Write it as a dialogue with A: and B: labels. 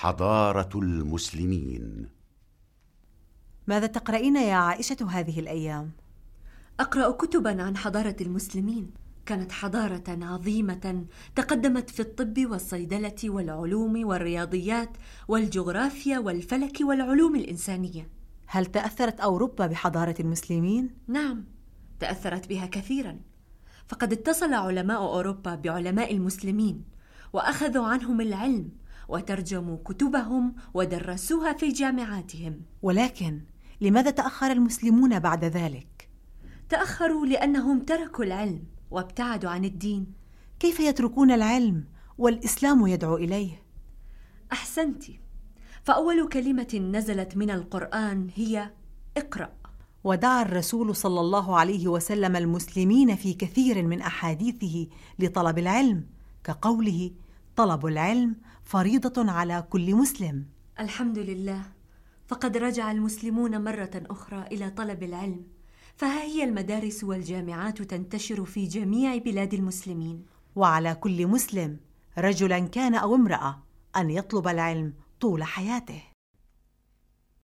A: حضارة المسلمين
B: ماذا تقرأين يا عائشة هذه الأيام؟
C: أقرأ كتبا عن حضارة المسلمين كانت حضارة عظيمة تقدمت في الطب والصيدلة والعلوم والرياضيات والجغرافيا والفلك والعلوم الإنسانية
B: هل تأثرت أوروبا بحضارة المسلمين؟
C: نعم تأثرت بها كثيرا فقد اتصل علماء أوروبا بعلماء المسلمين وأخذوا عنهم العلم وترجموا كتبهم ودرسوها في جامعاتهم
B: ولكن لماذا تأخر المسلمون بعد ذلك؟
C: تأخروا لأنهم تركوا العلم وابتعدوا عن الدين
B: كيف يتركون العلم والإسلام يدعو إليه؟
C: أحسنت فأول كلمة نزلت من القرآن هي اقرأ
B: ودعا الرسول صلى الله عليه وسلم المسلمين في كثير من أحاديثه لطلب العلم كقوله طلب العلم فريضة على كل مسلم.
C: الحمد لله. فقد رجع المسلمون مرة أخرى إلى طلب العلم. فها هي المدارس والجامعات تنتشر في جميع بلاد المسلمين.
B: وعلى كل مسلم رجلا كان أو امرأة أن يطلب العلم طول حياته.